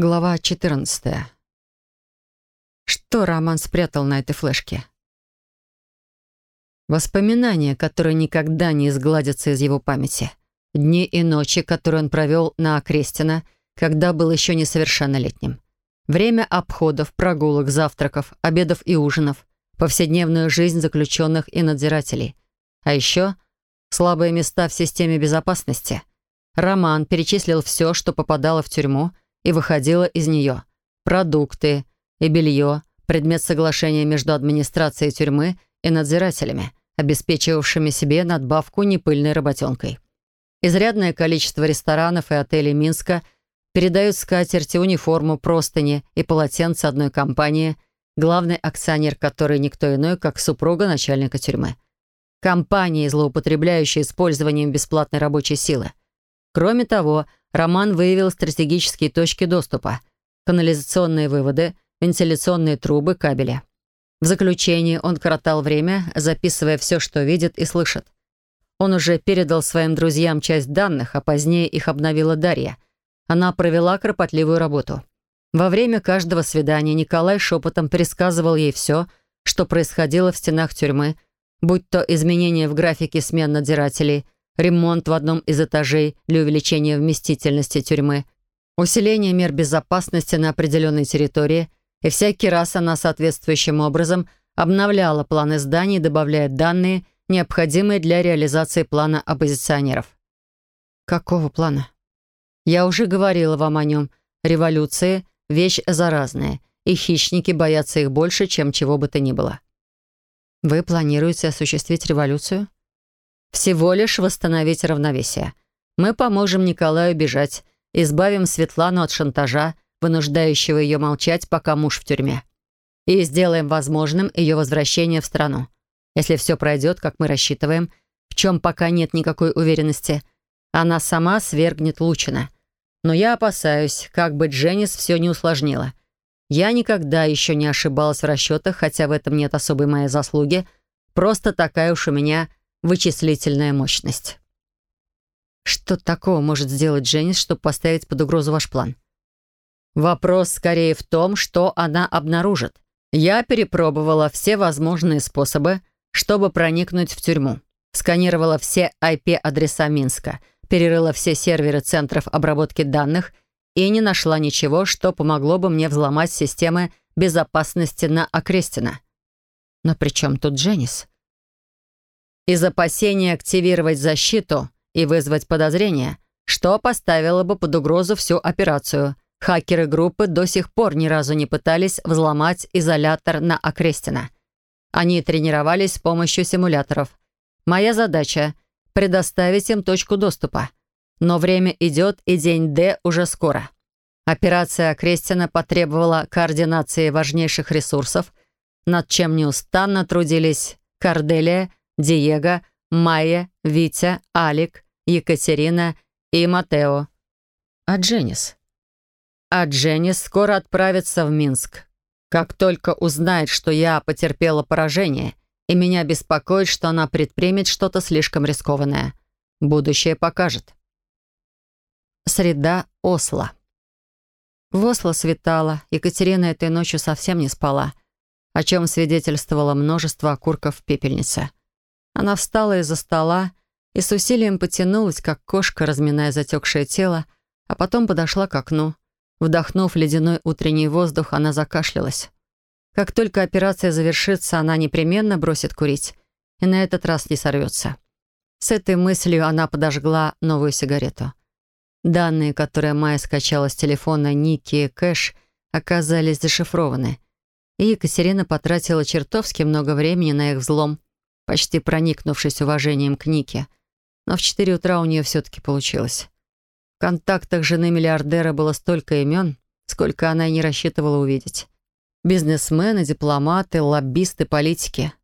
Глава 14. Что Роман спрятал на этой флешке? Воспоминания, которые никогда не изгладятся из его памяти. Дни и ночи, которые он провел на Окрестина, когда был еще несовершеннолетним. Время обходов, прогулок, завтраков, обедов и ужинов. Повседневную жизнь заключенных и надзирателей. А еще слабые места в системе безопасности. Роман перечислил все, что попадало в тюрьму — и выходила из нее. Продукты и белье, предмет соглашения между администрацией тюрьмы и надзирателями, обеспечивавшими себе надбавку непыльной работенкой. Изрядное количество ресторанов и отелей Минска передают скатерти, униформу, простыни и полотенца одной компании, главный акционер которой никто иной, как супруга начальника тюрьмы. Компании, злоупотребляющие использованием бесплатной рабочей силы. Кроме того, Роман выявил стратегические точки доступа, канализационные выводы, вентиляционные трубы, кабели. В заключении он коротал время, записывая все, что видит и слышит. Он уже передал своим друзьям часть данных, а позднее их обновила Дарья. Она провела кропотливую работу. Во время каждого свидания Николай шепотом пересказывал ей все, что происходило в стенах тюрьмы, будь то изменения в графике смен надзирателей – ремонт в одном из этажей для увеличения вместительности тюрьмы, усиление мер безопасности на определенной территории, и всякий раз она соответствующим образом обновляла планы зданий, добавляя данные, необходимые для реализации плана оппозиционеров. Какого плана? Я уже говорила вам о нем. Революции — вещь заразная, и хищники боятся их больше, чем чего бы то ни было. Вы планируете осуществить революцию? Всего лишь восстановить равновесие. Мы поможем Николаю бежать, избавим Светлану от шантажа, вынуждающего ее молчать, пока муж в тюрьме. И сделаем возможным ее возвращение в страну. Если все пройдет, как мы рассчитываем, в чем пока нет никакой уверенности, она сама свергнет Лучина. Но я опасаюсь, как бы Дженнис все не усложнила. Я никогда еще не ошибалась в расчетах, хотя в этом нет особой моей заслуги. Просто такая уж у меня вычислительная мощность. Что такого может сделать Дженнис, чтобы поставить под угрозу ваш план? Вопрос скорее в том, что она обнаружит. Я перепробовала все возможные способы, чтобы проникнуть в тюрьму. Сканировала все IP-адреса Минска, перерыла все серверы центров обработки данных и не нашла ничего, что помогло бы мне взломать системы безопасности на Окрестина. Но при чем тут Дженнис? Из опасения активировать защиту и вызвать подозрения, что поставило бы под угрозу всю операцию. Хакеры группы до сих пор ни разу не пытались взломать изолятор на Окрестина. Они тренировались с помощью симуляторов. Моя задача — предоставить им точку доступа. Но время идет, и день Д уже скоро. Операция Окрестина потребовала координации важнейших ресурсов, над чем неустанно трудились Корделия Диего, Майя, Витя, Алик, Екатерина и Матео. А Дженнис? А Дженнис скоро отправится в Минск. Как только узнает, что я потерпела поражение, и меня беспокоит, что она предпримет что-то слишком рискованное. Будущее покажет. Среда Осло. В Осло светало, Екатерина этой ночью совсем не спала, о чем свидетельствовало множество окурков в пепельнице. Она встала из-за стола и с усилием потянулась, как кошка, разминая затекшее тело, а потом подошла к окну. Вдохнув ледяной утренний воздух, она закашлялась. Как только операция завершится, она непременно бросит курить и на этот раз не сорвется. С этой мыслью она подожгла новую сигарету. Данные, которые Майя скачала с телефона Ники Кэш, оказались зашифрованы. И Екатерина потратила чертовски много времени на их взлом почти проникнувшись уважением к Нике. Но в четыре утра у нее все-таки получилось. В контактах жены миллиардера было столько имен, сколько она и не рассчитывала увидеть. Бизнесмены, дипломаты, лоббисты, политики.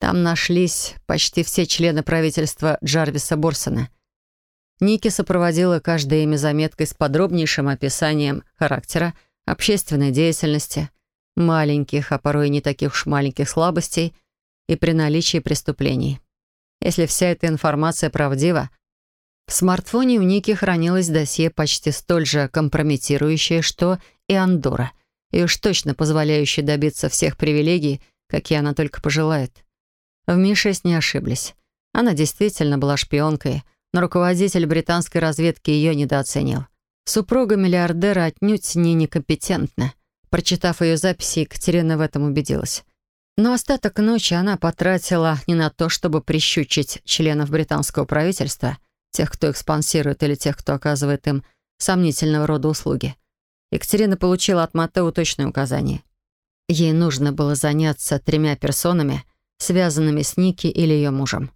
Там нашлись почти все члены правительства Джарвиса Борсона. Ники сопроводила каждое имя заметкой с подробнейшим описанием характера, общественной деятельности, маленьких, а порой и не таких уж маленьких слабостей — и при наличии преступлений. Если вся эта информация правдива, в смартфоне у Ники хранилось досье почти столь же компрометирующее, что и Андора, и уж точно позволяющая добиться всех привилегий, какие она только пожелает. В Ми-6 не ошиблись. Она действительно была шпионкой, но руководитель британской разведки ее недооценил. Супруга миллиардера отнюдь не некомпетентна. Прочитав ее записи, Екатерина в этом убедилась. Но остаток ночи она потратила не на то, чтобы прищучить членов британского правительства, тех, кто их или тех, кто оказывает им сомнительного рода услуги. Екатерина получила от Матео точное указание. Ей нужно было заняться тремя персонами, связанными с Ники или ее мужем.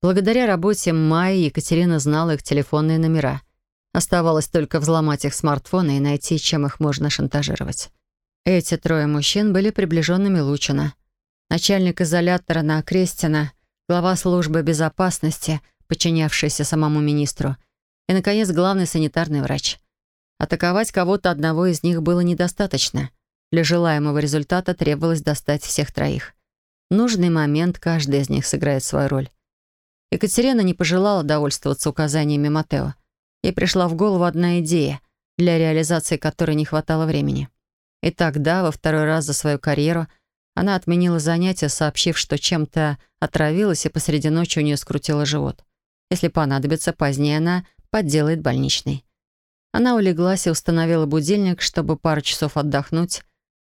Благодаря работе Майи Екатерина знала их телефонные номера. Оставалось только взломать их смартфоны и найти, чем их можно шантажировать. Эти трое мужчин были приближенными Лучина. Начальник изолятора на Крестина, глава службы безопасности, подчинявшийся самому министру, и, наконец, главный санитарный врач. Атаковать кого-то одного из них было недостаточно. Для желаемого результата требовалось достать всех троих. В нужный момент каждый из них сыграет свою роль. Екатерина не пожелала довольствоваться указаниями Матео. Ей пришла в голову одна идея, для реализации которой не хватало времени. И тогда, во второй раз за свою карьеру, она отменила занятия, сообщив, что чем-то отравилась, и посреди ночи у нее скрутило живот. Если понадобится, позднее она подделает больничный. Она улеглась и установила будильник, чтобы пару часов отдохнуть,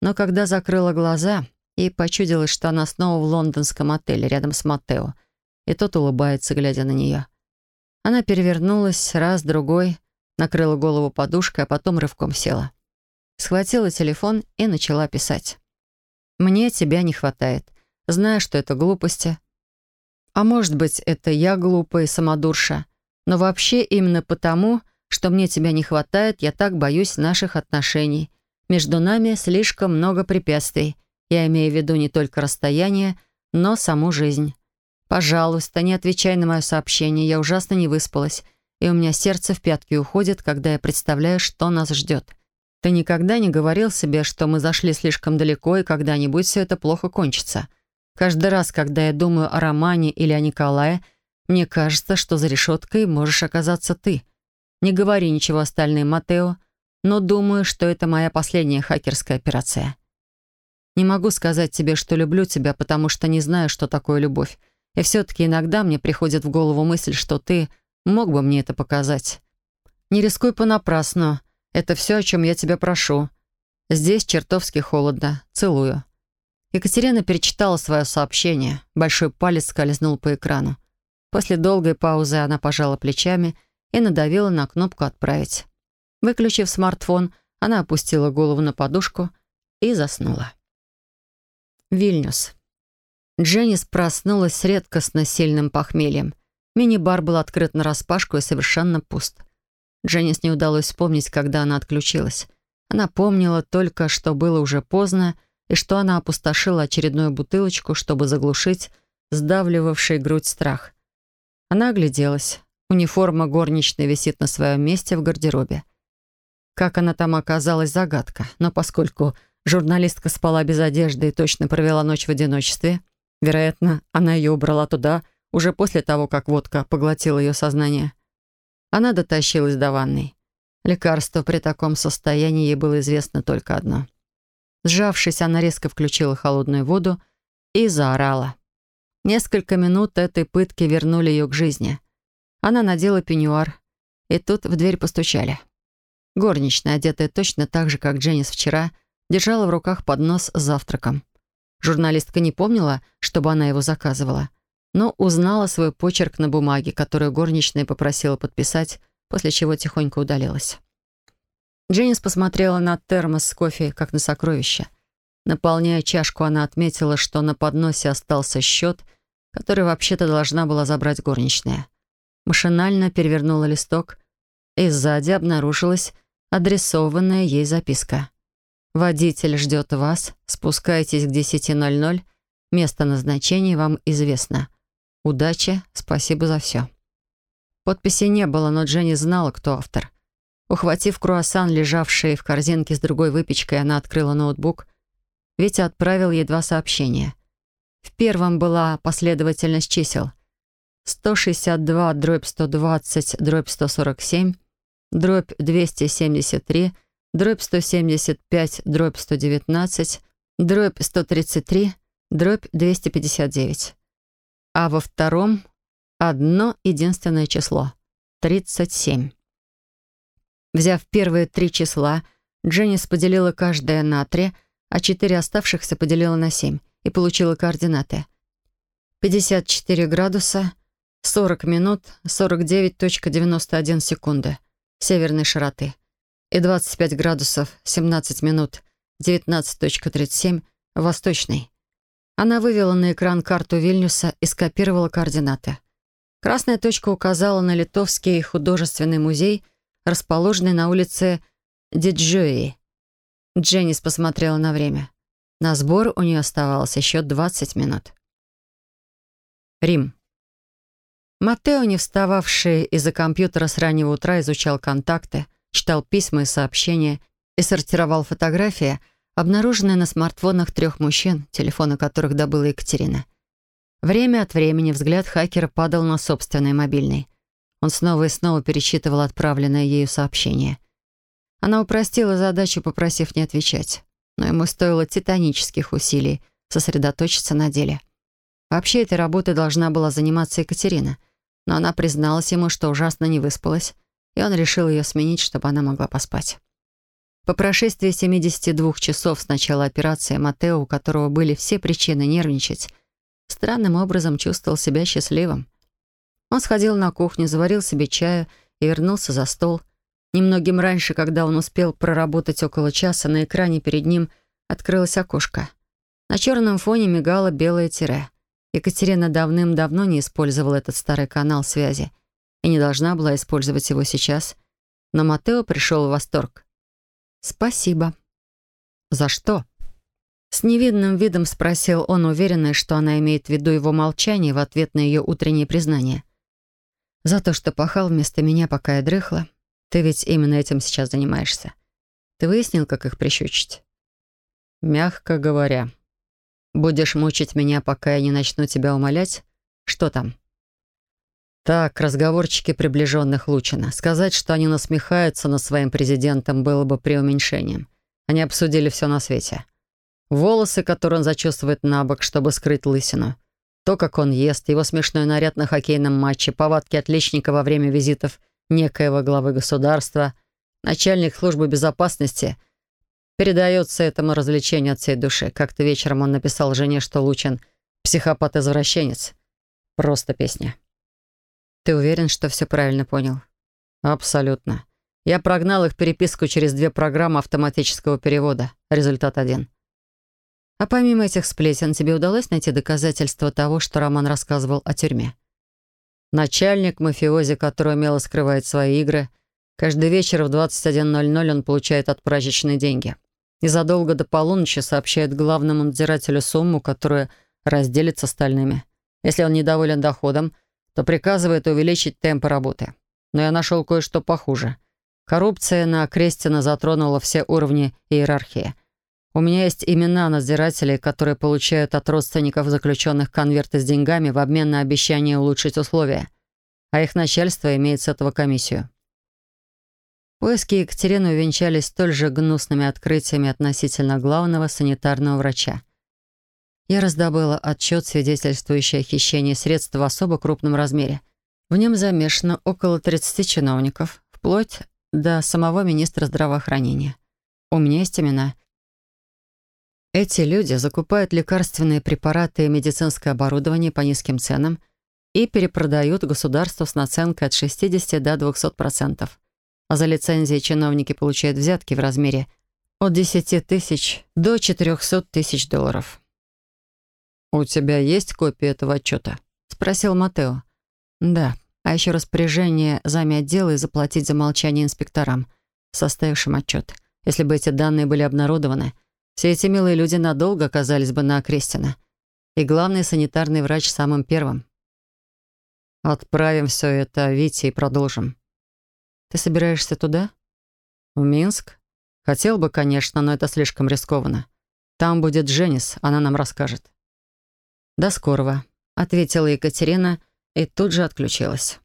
но когда закрыла глаза, ей почудилось, что она снова в лондонском отеле рядом с Матео — и тот улыбается, глядя на нее. Она перевернулась раз, другой, накрыла голову подушкой, а потом рывком села. Схватила телефон и начала писать. «Мне тебя не хватает. Знаю, что это глупости. А может быть, это я глупая самодурша. Но вообще именно потому, что мне тебя не хватает, я так боюсь наших отношений. Между нами слишком много препятствий. Я имею в виду не только расстояние, но саму жизнь. «Пожалуйста, не отвечай на мое сообщение. Я ужасно не выспалась, и у меня сердце в пятки уходит, когда я представляю, что нас ждет. Ты никогда не говорил себе, что мы зашли слишком далеко, и когда-нибудь все это плохо кончится. Каждый раз, когда я думаю о Романе или о Николае, мне кажется, что за решеткой можешь оказаться ты. Не говори ничего остальным, Матео, но думаю, что это моя последняя хакерская операция. Не могу сказать тебе, что люблю тебя, потому что не знаю, что такое любовь. И все-таки иногда мне приходит в голову мысль, что ты мог бы мне это показать. Не рискуй понапрасну. Это все, о чем я тебя прошу. Здесь чертовски холодно. Целую. Екатерина перечитала свое сообщение. Большой палец скользнул по экрану. После долгой паузы она пожала плечами и надавила на кнопку «Отправить». Выключив смартфон, она опустила голову на подушку и заснула. Вильнюс. Дженнис проснулась с редкостно сильным похмельем. Мини-бар был открыт нараспашку и совершенно пуст. Дженнис не удалось вспомнить, когда она отключилась. Она помнила только, что было уже поздно, и что она опустошила очередную бутылочку, чтобы заглушить сдавливавший грудь страх. Она огляделась. Униформа горничной висит на своем месте в гардеробе. Как она там оказалась, загадка. Но поскольку журналистка спала без одежды и точно провела ночь в одиночестве, Вероятно, она ее убрала туда уже после того, как водка поглотила ее сознание. Она дотащилась до ванной. Лекарство при таком состоянии ей было известно только одно. Сжавшись, она резко включила холодную воду и заорала. Несколько минут этой пытки вернули ее к жизни. Она надела пеньюар, и тут в дверь постучали. Горничная, одетая точно так же, как Дженнис вчера, держала в руках поднос с завтраком. Журналистка не помнила, чтобы она его заказывала, но узнала свой почерк на бумаге, которую горничная попросила подписать, после чего тихонько удалилась. Дженнис посмотрела на термос с кофе, как на сокровище. Наполняя чашку, она отметила, что на подносе остался счет, который вообще-то должна была забрать горничная. Машинально перевернула листок, и сзади обнаружилась адресованная ей записка. Водитель ждет вас. Спускайтесь к 10.00. Место назначения вам известно. Удачи, спасибо за все. Подписи не было, но Дженни знала, кто автор. Ухватив круассан, лежавший в корзинке с другой выпечкой, она открыла ноутбук. Витя отправил ей два сообщения. В первом была последовательность чисел. 162 дробь 120 дробь 147 дробь 273 дробь 175, дробь 119, дробь 133, дробь 259. А во втором одно единственное число — 37. Взяв первые три числа, Дженнис поделила каждое на три, а четыре оставшихся поделила на семь и получила координаты. 54 градуса, 40 минут, 49.91 секунды северной широты и 25 градусов, 17 минут, 19.37 восточной. Она вывела на экран карту Вильнюса и скопировала координаты. Красная точка указала на Литовский художественный музей, расположенный на улице Диджои. Дженнис посмотрела на время. На сбор у нее оставалось еще 20 минут. Рим. Матео, не встававший из-за компьютера с раннего утра, изучал контакты, читал письма и сообщения и сортировал фотографии, обнаруженные на смартфонах трех мужчин, телефоны которых добыла Екатерина. Время от времени взгляд хакера падал на собственный мобильный. Он снова и снова перечитывал отправленное ею сообщение. Она упростила задачу, попросив не отвечать но ему стоило титанических усилий сосредоточиться на деле. Вообще этой работой должна была заниматься Екатерина, но она призналась ему, что ужасно не выспалась, и он решил ее сменить, чтобы она могла поспать. По прошествии 72 часов с начала операции Матео, у которого были все причины нервничать, странным образом чувствовал себя счастливым. Он сходил на кухню, заварил себе чаю и вернулся за стол, Немногим раньше, когда он успел проработать около часа, на экране перед ним открылось окошко. На черном фоне мигало белое тире. Екатерина давным-давно не использовала этот старый канал связи и не должна была использовать его сейчас. Но Матео пришел в восторг. «Спасибо». «За что?» С невидным видом спросил он, уверенный, что она имеет в виду его молчание в ответ на ее утреннее признание. «За то, что пахал вместо меня, пока я дрыхла, ты ведь именно этим сейчас занимаешься. Ты выяснил, как их прищучить? Мягко говоря. Будешь мучить меня, пока я не начну тебя умолять? Что там? Так, разговорчики приближенных Лучина. Сказать, что они насмехаются над своим президентом, было бы преуменьшением. Они обсудили все на свете. Волосы, которые он зачесывает на бок, чтобы скрыть лысину. То, как он ест, его смешной наряд на хоккейном матче, повадки отличника во время визитов некоего главы государства, начальник службы безопасности, передается этому развлечению от всей души. Как-то вечером он написал жене, что Лучин — психопат-извращенец. Просто песня. Ты уверен, что все правильно понял? Абсолютно. Я прогнал их переписку через две программы автоматического перевода. Результат один. А помимо этих сплетен, тебе удалось найти доказательства того, что Роман рассказывал о тюрьме? Начальник мафиози, который умело скрывает свои игры. Каждый вечер в 21.00 он получает от прачечной деньги. И задолго до полуночи сообщает главному надзирателю сумму, которую разделит с остальными. Если он недоволен доходом, то приказывает увеличить темпы работы. Но я нашел кое-что похуже. Коррупция на Крестина затронула все уровни иерархии. У меня есть имена надзирателей, которые получают от родственников заключенных конверты с деньгами в обмен на обещание улучшить условия. А их начальство имеет с этого комиссию. Поиски Екатерины увенчались столь же гнусными открытиями относительно главного санитарного врача. Я раздобыла отчет, свидетельствующий о хищении средств в особо крупном размере. В нем замешано около 30 чиновников, вплоть до самого министра здравоохранения. У меня есть имена — эти люди закупают лекарственные препараты и медицинское оборудование по низким ценам и перепродают государству с наценкой от 60 до 200%. А за лицензии чиновники получают взятки в размере от 10 тысяч до 400 тысяч долларов. «У тебя есть копия этого отчета?» — спросил Матео. «Да, а еще распоряжение зами отдела и заплатить за молчание инспекторам, составившим отчет. Если бы эти данные были обнародованы — все эти милые люди надолго оказались бы на Окрестина. И главный санитарный врач самым первым. Отправим все это Вите и продолжим. Ты собираешься туда? В Минск? Хотел бы, конечно, но это слишком рискованно. Там будет Дженнис, она нам расскажет. До скорого, ответила Екатерина и тут же отключилась.